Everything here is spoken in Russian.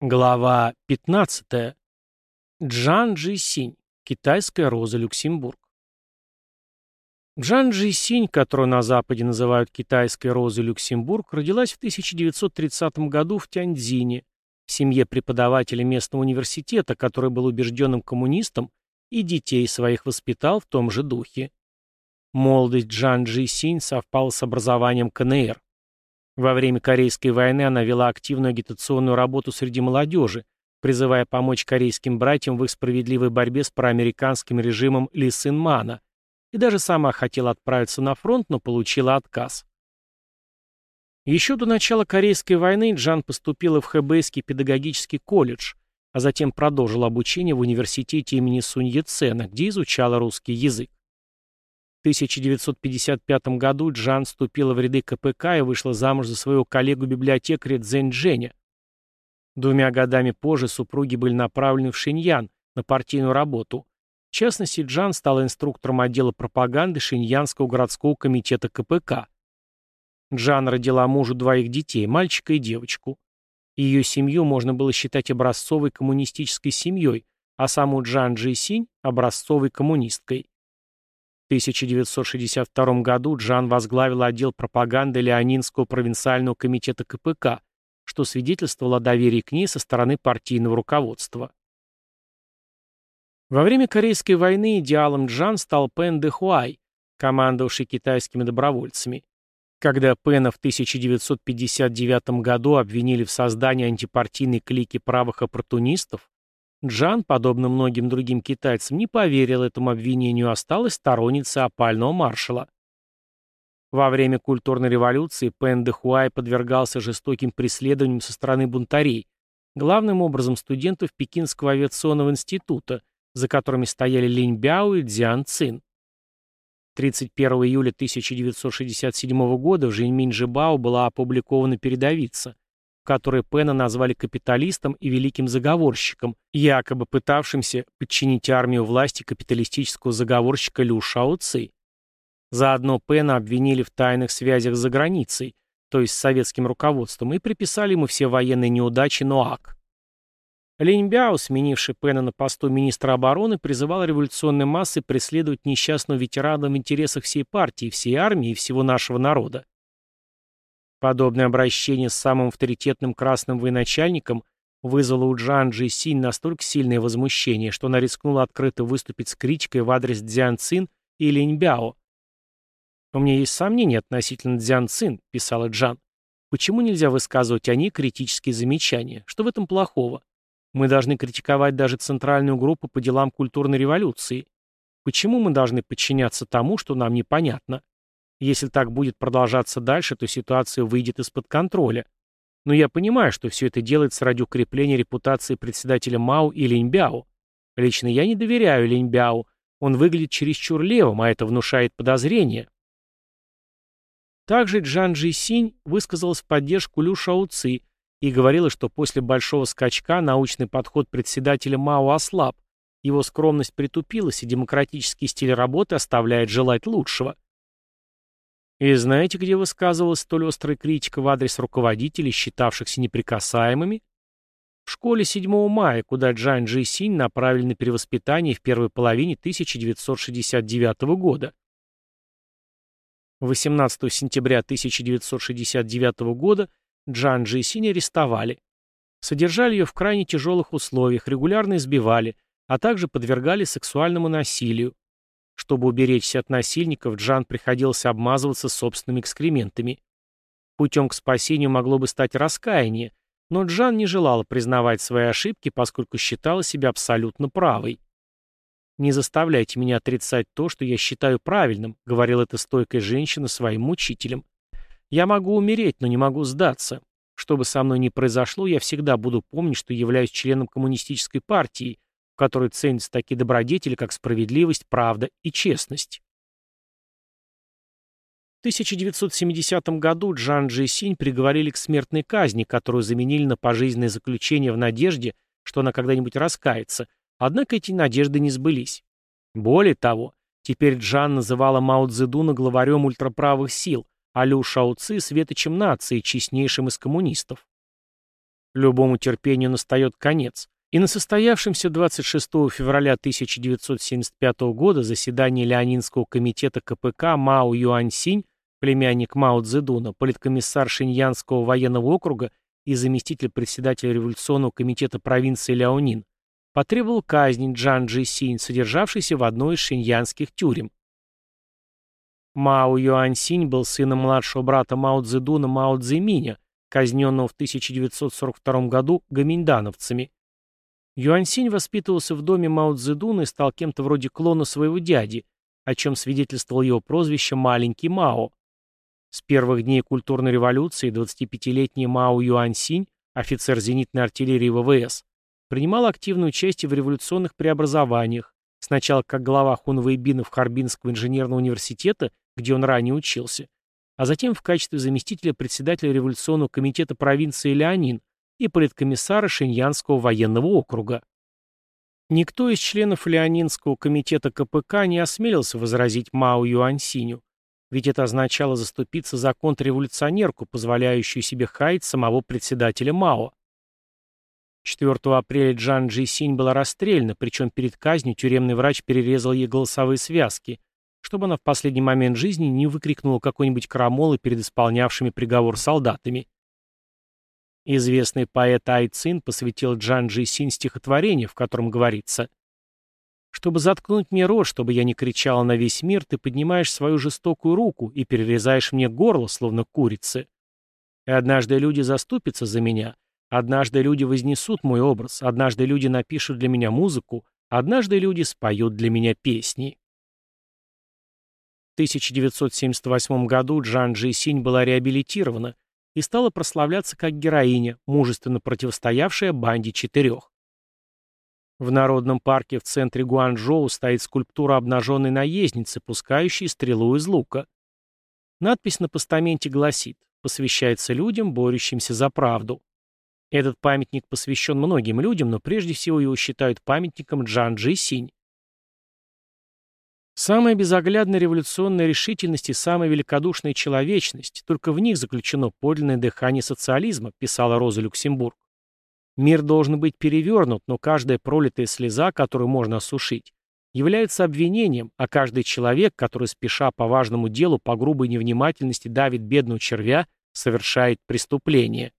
Глава 15. Джан Джи Синь. Китайская роза Люксембург. Джан Джи Синь, которую на Западе называют китайской розой Люксембург, родилась в 1930 году в Тяньцзине, в семье преподавателя местного университета, который был убежденным коммунистом и детей своих воспитал в том же духе. Молодость Джан Джи Синь совпала с образованием КНР. Во время Корейской войны она вела активную агитационную работу среди молодежи, призывая помочь корейским братьям в их справедливой борьбе с проамериканским режимом Ли Сын Мана, и даже сама хотела отправиться на фронт, но получила отказ. Еще до начала Корейской войны Джан поступила в Хэбэйский педагогический колледж, а затем продолжила обучение в университете имени Сунь Яцена, где изучала русский язык. В 1955 году Джан вступила в ряды КПК и вышла замуж за своего коллегу-библиотекаря Цзэнь Дженя. Двумя годами позже супруги были направлены в Шиньян на партийную работу. В частности, Джан стала инструктором отдела пропаганды Шиньянского городского комитета КПК. Джан родила мужу двоих детей, мальчика и девочку. Ее семью можно было считать образцовой коммунистической семьей, а саму Джан Джи Синь – образцовой коммунисткой. 1962 году Джан возглавил отдел пропаганды Леонинского провинциального комитета КПК, что свидетельствовало о доверии к ней со стороны партийного руководства. Во время Корейской войны идеалом Джан стал Пен Де Хуай, командовавший китайскими добровольцами. Когда Пена в 1959 году обвинили в создании антипартийной клики правых оппортунистов, Джан, подобно многим другим китайцам, не поверил этому обвинению, и осталась сторонницей опального маршала. Во время культурной революции Пен де Хуай подвергался жестоким преследованиям со стороны бунтарей, главным образом студентов Пекинского авиационного института, за которыми стояли Линь Бяо и Дзян Цин. 31 июля 1967 года в Жэньминь Жибао была опубликована передовица – который Пена назвали капиталистом и великим заговорщиком, якобы пытавшимся подчинить армию власти капиталистического заговорщика Лю Шао Ци. Заодно Пена обвинили в тайных связях за границей, то есть с советским руководством, и приписали ему все военные неудачи НОАК. Линь Бяо, сменивший Пена на посту министра обороны, призывал революционные массы преследовать несчастного ветерана в интересах всей партии, всей армии и всего нашего народа. Подобное обращение с самым авторитетным красным военачальником вызвало у Джан Джи настолько сильное возмущение, что она рискнула открыто выступить с критикой в адрес Дзян Цин и Линь Бяо. «У меня есть сомнения относительно Дзян Цин», — писала Джан. «Почему нельзя высказывать о ней критические замечания? Что в этом плохого? Мы должны критиковать даже центральную группу по делам культурной революции. Почему мы должны подчиняться тому, что нам непонятно? Если так будет продолжаться дальше, то ситуация выйдет из-под контроля. Но я понимаю, что все это делается ради укрепления репутации председателя Мао и Линьбяо. Лично я не доверяю Линьбяо. Он выглядит чересчур левым, а это внушает подозрения. Также Джан Джи Синь высказалась в поддержку Лю Шао Ци и говорила, что после большого скачка научный подход председателя Мао ослаб, его скромность притупилась, и демократический стиль работы оставляет желать лучшего. И знаете, где высказывалась столь острая критика в адрес руководителей, считавшихся неприкасаемыми? В школе 7 мая, куда Джан Джи Синь направили на перевоспитание в первой половине 1969 года. 18 сентября 1969 года Джан Джи Синь арестовали. Содержали ее в крайне тяжелых условиях, регулярно избивали, а также подвергали сексуальному насилию, чтобы уберечься от насильников, Джан приходилось обмазываться собственными экскрементами. Путем к спасению могло бы стать раскаяние, но Джан не желала признавать свои ошибки, поскольку считала себя абсолютно правой. «Не заставляйте меня отрицать то, что я считаю правильным», — говорила эта стойкая женщина своим мучителям. «Я могу умереть, но не могу сдаться. Что бы со мной ни произошло, я всегда буду помнить, что являюсь членом коммунистической партии, которой ценятся такие добродетели, как справедливость, правда и честность. В 1970 году Джан Джи Синь приговорили к смертной казни, которую заменили на пожизненное заключение в надежде, что она когда-нибудь раскается, однако эти надежды не сбылись. Более того, теперь Джан называла Мао Цзэдуна главарем ультраправых сил, а Лю Шао Ци — светочем нации, честнейшим из коммунистов. Любому терпению настает конец. И на состоявшемся 26 февраля 1975 года заседании Леонинского комитета КПК Мао Юаньсинь, племянник Мао Цзэдуна, политкомиссар Шиньянского военного округа и заместитель председателя революционного комитета провинции Ляонин, потребовал казнить Джан Джи Синь, содержавшийся в одной из шиньянских тюрем. Мао Юаньсинь был сыном младшего брата Мао Цзэдуна Мао Цзэминя, казненного в 1942 году гаминьдановцами. Юаньсинь воспитывался в доме Мао Цзэдуна и стал кем-то вроде клона своего дяди, о чем свидетельствовал его прозвище «Маленький Мао». С первых дней культурной революции 25-летний Мао Юаньсинь, офицер зенитной артиллерии ВВС, принимал активное участие в революционных преобразованиях, сначала как глава Хунвейбинов Харбинского инженерного университета, где он ранее учился, а затем в качестве заместителя председателя революционного комитета провинции Леонин и политкомиссара Шиньянского военного округа. Никто из членов Леонинского комитета КПК не осмелился возразить Мао Юаньсиню, ведь это означало заступиться за контрреволюционерку, позволяющую себе хаять самого председателя Мао. 4 апреля Джан Джи Синь была расстреляна, причем перед казнью тюремный врач перерезал ей голосовые связки, чтобы она в последний момент жизни не выкрикнула какой-нибудь крамолы перед исполнявшими приговор солдатами. Известный поэт Ай Цин посвятил Джан Джи Синь стихотворение, в котором говорится «Чтобы заткнуть мне рот, чтобы я не кричала на весь мир, ты поднимаешь свою жестокую руку и перерезаешь мне горло, словно курицы. И однажды люди заступятся за меня, однажды люди вознесут мой образ, однажды люди напишут для меня музыку, однажды люди споют для меня песни». 1978 году Джан Джи Синь была реабилитирована и стала прославляться как героиня, мужественно противостоявшая банде четырех. В Народном парке в центре Гуанчжоу стоит скульптура обнаженной наездницы, пускающей стрелу из лука. Надпись на постаменте гласит «Посвящается людям, борющимся за правду». Этот памятник посвящен многим людям, но прежде всего его считают памятником Джан Джи Синь. Самая безоглядная революционная решительность и самая великодушная человечность, только в них заключено подлинное дыхание социализма, писала Роза Люксембург. Мир должен быть перевернут, но каждая пролитая слеза, которую можно осушить, является обвинением, а каждый человек, который, спеша по важному делу, по грубой невнимательности давит бедного червя, совершает преступление.